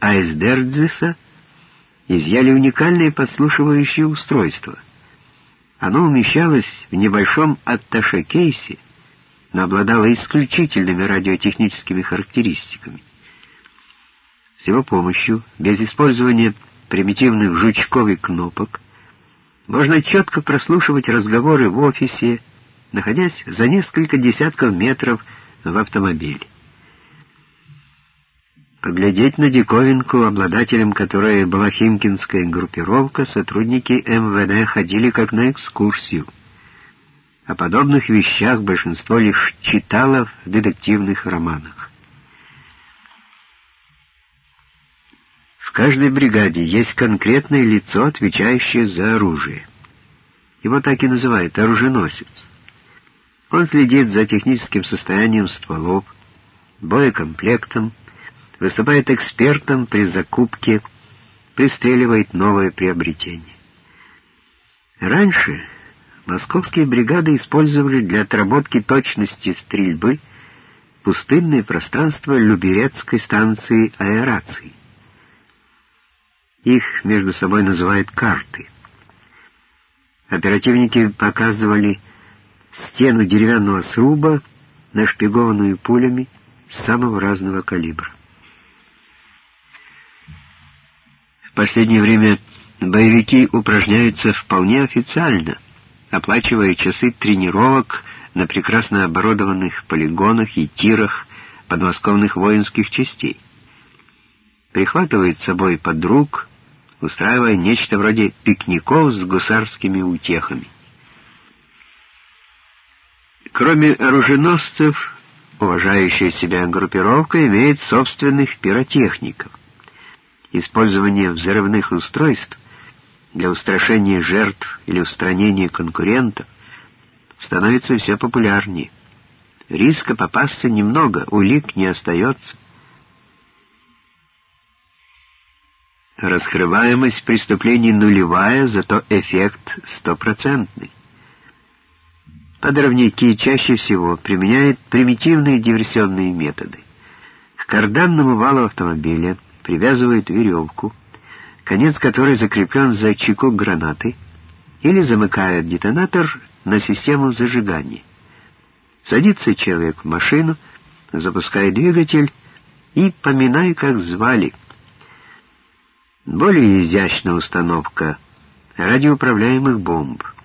а из Дердзиса изъяли уникальное подслушивающее устройство. Оно умещалось в небольшом атташе-кейсе, но обладало исключительными радиотехническими характеристиками. С его помощью, без использования примитивных жучков и кнопок, можно четко прослушивать разговоры в офисе, находясь за несколько десятков метров в автомобиле. Поглядеть на диковинку, обладателем которой была химкинская группировка, сотрудники МВД ходили как на экскурсию. О подобных вещах большинство лишь читало в детективных романах. В каждой бригаде есть конкретное лицо, отвечающее за оружие. Его так и называют оруженосец. Он следит за техническим состоянием стволов, боекомплектом, выступает экспертом при закупке, пристреливает новое приобретение. Раньше московские бригады использовали для отработки точности стрельбы пустынное пространство Люберецкой станции аэрации. Их между собой называют карты. Оперативники показывали стену деревянного сруба, нашпигованную пулями самого разного калибра. В последнее время боевики упражняются вполне официально, оплачивая часы тренировок на прекрасно оборудованных полигонах и тирах подмосковных воинских частей. Прихватывает с собой подруг, устраивая нечто вроде пикников с гусарскими утехами. Кроме оруженосцев, уважающая себя группировка имеет собственных пиротехников. Использование взрывных устройств для устрашения жертв или устранения конкурентов становится все популярнее. Риска попасться немного, улик не остается. Раскрываемость преступлений нулевая, зато эффект стопроцентный. Подрывники чаще всего применяют примитивные диверсионные методы. К карданному валу автомобиля привязывают веревку, конец которой закреплен за чеку гранаты, или замыкают детонатор на систему зажигания. Садится человек в машину, запускает двигатель и, поминай, как звали. Более изящная установка радиоуправляемых бомб —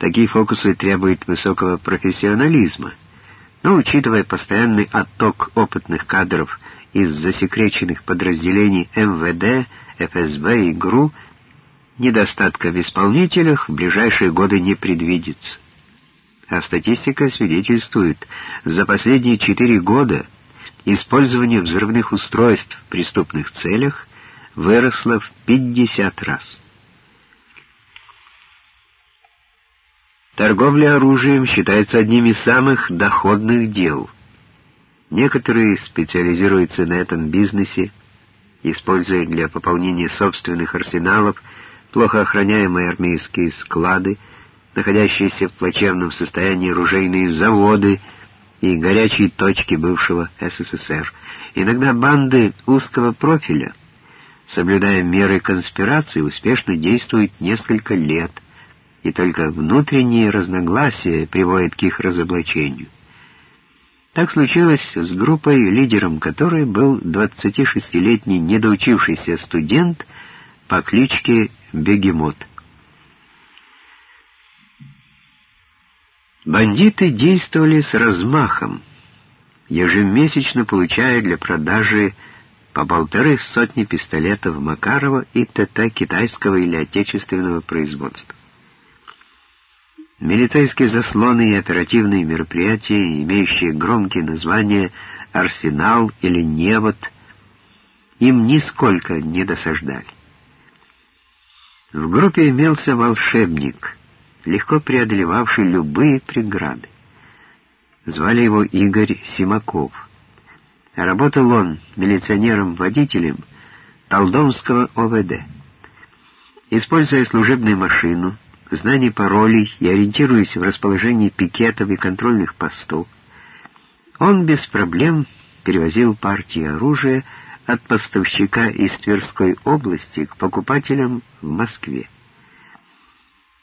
Такие фокусы требуют высокого профессионализма, но, учитывая постоянный отток опытных кадров из засекреченных подразделений МВД, ФСБ и ГРУ, недостатка в исполнителях в ближайшие годы не предвидится. А статистика свидетельствует, за последние четыре года использование взрывных устройств в преступных целях выросло в 50 раз. Торговля оружием считается одним из самых доходных дел. Некоторые специализируются на этом бизнесе, используя для пополнения собственных арсеналов плохо охраняемые армейские склады, находящиеся в плачевном состоянии оружейные заводы и горячие точки бывшего СССР. Иногда банды узкого профиля, соблюдая меры конспирации, успешно действуют несколько лет – и только внутренние разногласия приводят к их разоблачению. Так случилось с группой, лидером которой был 26-летний недоучившийся студент по кличке Бегемот. Бандиты действовали с размахом, ежемесячно получая для продажи по полторы сотни пистолетов Макарова и ТТ китайского или отечественного производства. Милицейские заслоны и оперативные мероприятия, имеющие громкие названия «Арсенал» или «Невод», им нисколько не досаждали. В группе имелся волшебник, легко преодолевавший любые преграды. Звали его Игорь Симаков. Работал он милиционером-водителем Талдомского ОВД. Используя служебную машину, знание паролей и ориентируясь в расположении пикетов и контрольных постов, он без проблем перевозил партии оружия от поставщика из Тверской области к покупателям в Москве.